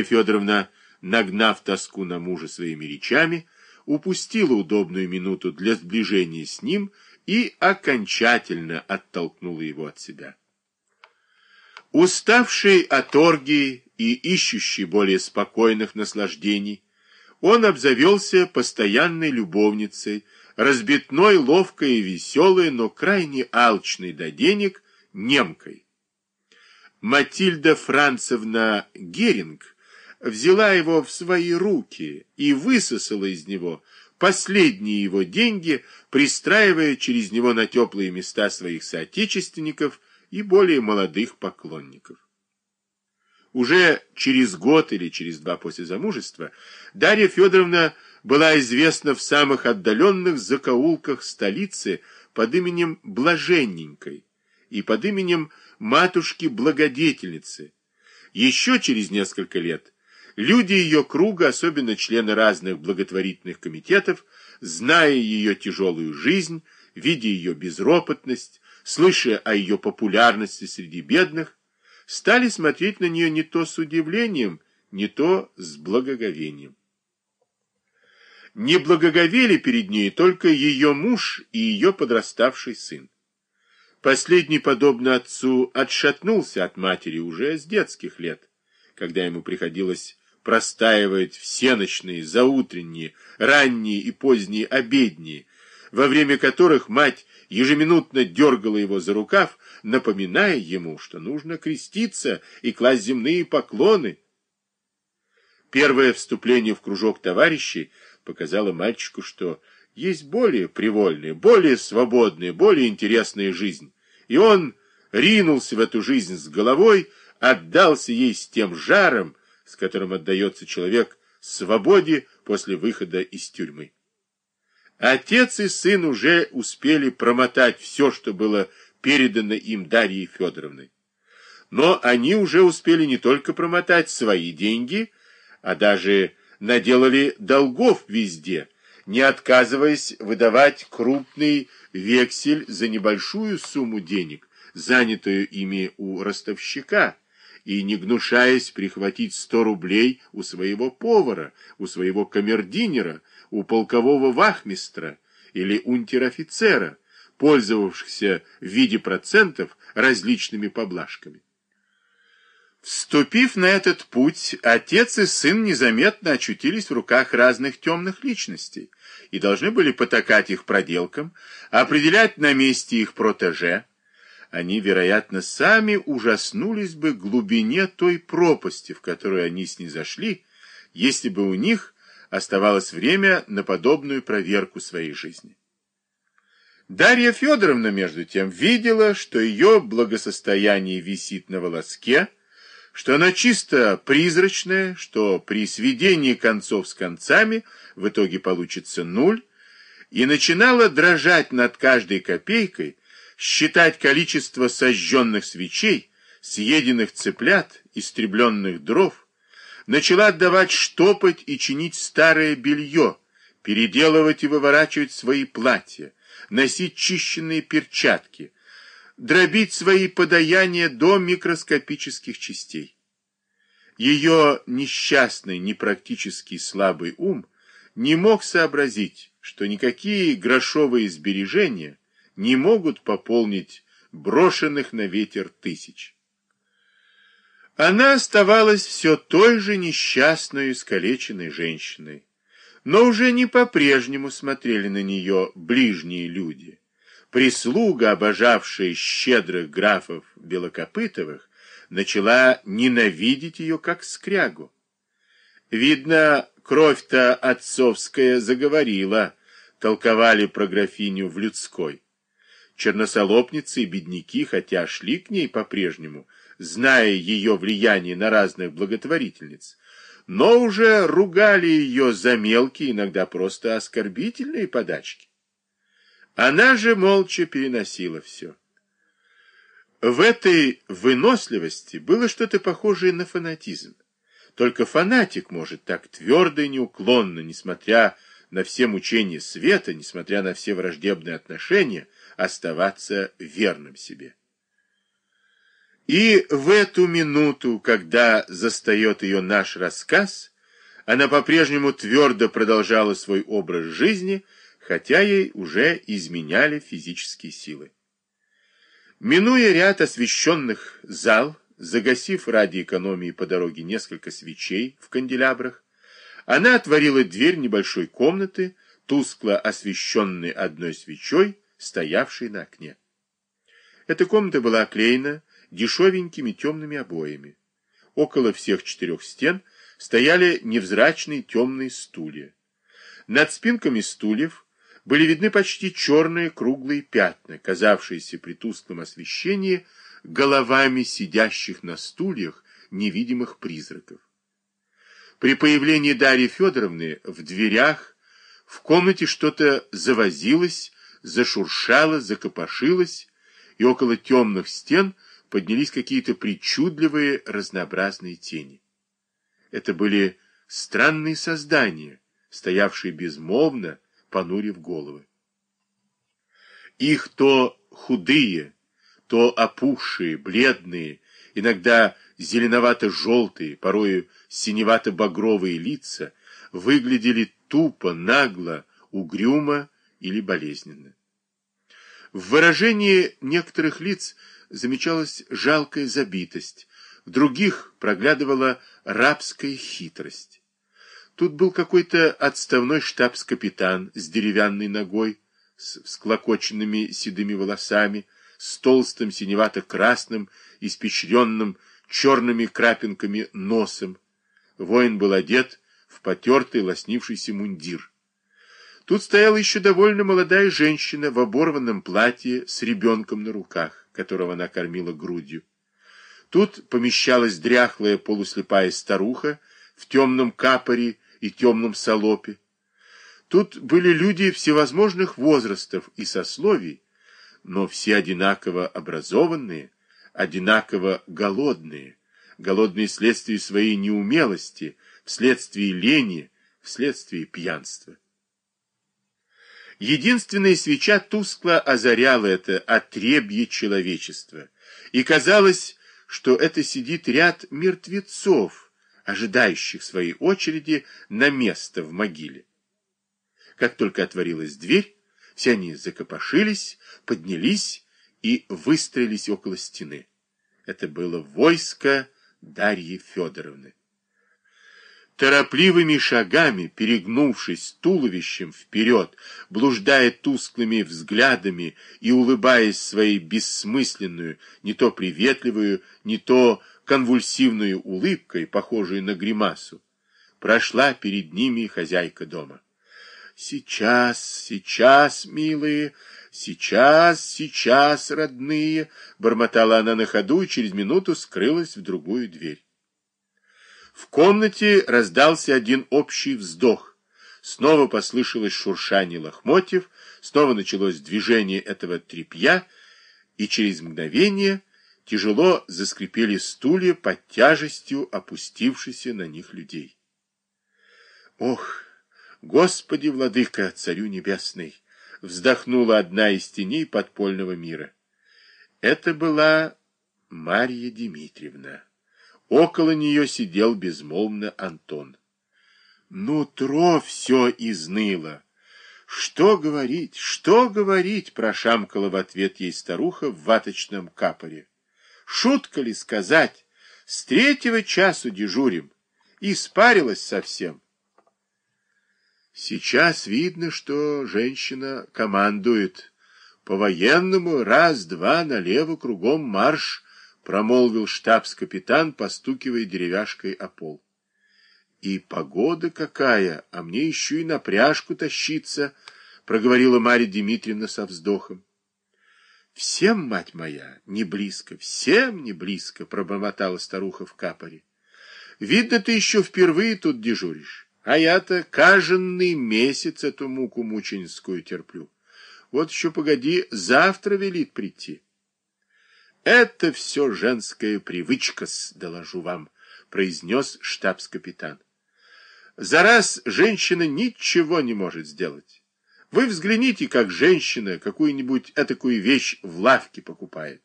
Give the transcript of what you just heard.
Федоровна, нагнав тоску на мужа своими речами, упустила удобную минуту для сближения с ним и окончательно оттолкнула его от себя. Уставший от оргии и ищущий более спокойных наслаждений, он обзавелся постоянной любовницей, разбитной, ловкой и веселой, но крайне алчной до денег немкой. Матильда Францевна Геринг взяла его в свои руки и высосала из него последние его деньги, пристраивая через него на теплые места своих соотечественников и более молодых поклонников. Уже через год или через два после замужества Дарья Федоровна была известна в самых отдаленных закоулках столицы под именем Блаженненькой и под именем матушки-благодетельницы. Еще через несколько лет люди ее круга, особенно члены разных благотворительных комитетов, зная ее тяжелую жизнь, видя ее безропотность, слыша о ее популярности среди бедных, стали смотреть на нее не то с удивлением, не то с благоговением. Не благоговели перед ней только ее муж и ее подраставший сын. Последний, подобно отцу, отшатнулся от матери уже с детских лет, когда ему приходилось простаивать всеночные, заутренние, ранние и поздние обедни, во время которых мать ежеминутно дергала его за рукав, напоминая ему, что нужно креститься и класть земные поклоны. Первое вступление в кружок товарищей показало мальчику, что есть более привольная, более свободная, более интересная жизнь. И он ринулся в эту жизнь с головой, отдался ей с тем жаром, с которым отдается человек свободе после выхода из тюрьмы. Отец и сын уже успели промотать все, что было передано им Дарьей Федоровной. Но они уже успели не только промотать свои деньги, а даже наделали долгов везде, не отказываясь выдавать крупный вексель за небольшую сумму денег, занятую ими у ростовщика, и не гнушаясь прихватить сто рублей у своего повара, у своего камердинера, у полкового вахмистра или унтер-офицера, пользовавшихся в виде процентов различными поблажками. Вступив на этот путь, отец и сын незаметно очутились в руках разных темных личностей и должны были потакать их проделкам, определять на месте их протеже. Они, вероятно, сами ужаснулись бы глубине той пропасти, в которую они снизошли, если бы у них оставалось время на подобную проверку своей жизни. Дарья Федоровна, между тем, видела, что ее благосостояние висит на волоске, что она чисто призрачная, что при сведении концов с концами в итоге получится нуль, и начинала дрожать над каждой копейкой, считать количество сожженных свечей, съеденных цыплят, истребленных дров, начала отдавать штопать и чинить старое белье, переделывать и выворачивать свои платья, носить чищенные перчатки, дробить свои подаяния до микроскопических частей. Ее несчастный, непрактический слабый ум не мог сообразить, что никакие грошовые сбережения не могут пополнить брошенных на ветер тысяч. Она оставалась все той же несчастной, искалеченной женщиной, но уже не по-прежнему смотрели на нее ближние люди. Прислуга, обожавшая щедрых графов Белокопытовых, начала ненавидеть ее как скрягу. Видно, кровь-то отцовская заговорила, толковали про графиню в людской. Черносолопницы и бедняки, хотя шли к ней по-прежнему, зная ее влияние на разных благотворительниц, но уже ругали ее за мелкие, иногда просто оскорбительные подачки. Она же молча переносила все. В этой выносливости было что-то похожее на фанатизм. Только фанатик может так твердо и неуклонно, несмотря на все мучения света, несмотря на все враждебные отношения, оставаться верным себе. И в эту минуту, когда застает ее наш рассказ, она по-прежнему твердо продолжала свой образ жизни, хотя ей уже изменяли физические силы. Минуя ряд освещенных зал, загасив ради экономии по дороге несколько свечей в канделябрах, она отворила дверь небольшой комнаты, тускло освещенной одной свечой, стоявшей на окне. Эта комната была оклеена дешевенькими темными обоями. Около всех четырех стен стояли невзрачные темные стулья. Над спинками стульев были видны почти черные круглые пятна, казавшиеся при тусклом освещении головами сидящих на стульях невидимых призраков. При появлении Дарьи Федоровны в дверях в комнате что-то завозилось, зашуршало, закопошилось, и около темных стен поднялись какие-то причудливые разнообразные тени. Это были странные создания, стоявшие безмолвно, понурив головы. Их то худые, то опухшие, бледные, иногда зеленовато-желтые, порою синевато-багровые лица выглядели тупо, нагло, угрюмо или болезненно. В выражении некоторых лиц замечалась жалкая забитость, в других проглядывала рабская хитрость. Тут был какой-то отставной штабс-капитан с деревянной ногой, с всклокоченными седыми волосами, с толстым синевато-красным, испещренным черными крапинками носом. Воин был одет в потертый лоснившийся мундир. Тут стояла еще довольно молодая женщина в оборванном платье с ребенком на руках, которого она кормила грудью. Тут помещалась дряхлая полуслепая старуха в темном капоре и темном салопе. Тут были люди всевозможных возрастов и сословий, но все одинаково образованные, одинаково голодные, голодные вследствие своей неумелости, вследствие лени, вследствие пьянства. Единственная свеча тускло озаряла это отребье человечества, и казалось, что это сидит ряд мертвецов, ожидающих своей очереди на место в могиле. Как только отворилась дверь, все они закопошились, поднялись и выстроились около стены. Это было войско Дарьи Федоровны. Торопливыми шагами, перегнувшись туловищем вперед, блуждая тусклыми взглядами и улыбаясь своей бессмысленную, не то приветливую, не то конвульсивную улыбкой, похожей на гримасу, прошла перед ними хозяйка дома. «Сейчас, сейчас, милые, сейчас, сейчас, родные!» Бормотала она на ходу и через минуту скрылась в другую дверь. В комнате раздался один общий вздох. Снова послышалось шуршание лохмотьев, снова началось движение этого тряпья, и через мгновение тяжело заскрипели стулья под тяжестью опустившихся на них людей. Ох! «Господи, владыка, царю небесный!» вздохнула одна из теней подпольного мира. Это была Марья Дмитриевна. Около нее сидел безмолвно Антон. Нутро все изныло. Что говорить, что говорить, прошамкала в ответ ей старуха в ваточном капоре. Шутка ли сказать? С третьего часу дежурим. И спарилась совсем. Сейчас видно, что женщина командует. По-военному раз-два налево кругом марш, промолвил штабс-капитан, постукивая деревяшкой о пол. И погода какая, а мне еще и на пряжку тащиться, проговорила Марья Дмитриевна со вздохом. Всем, мать моя, не близко, всем не близко, пробормотала старуха в капоре. Видно, ты еще впервые тут дежуришь. А я-то каждый месяц эту муку мученическую терплю. Вот еще погоди, завтра велит прийти. Это все женская привычка, доложу вам, произнес штабс-капитан. За раз женщина ничего не может сделать. Вы взгляните, как женщина какую-нибудь этакую вещь в лавке покупает.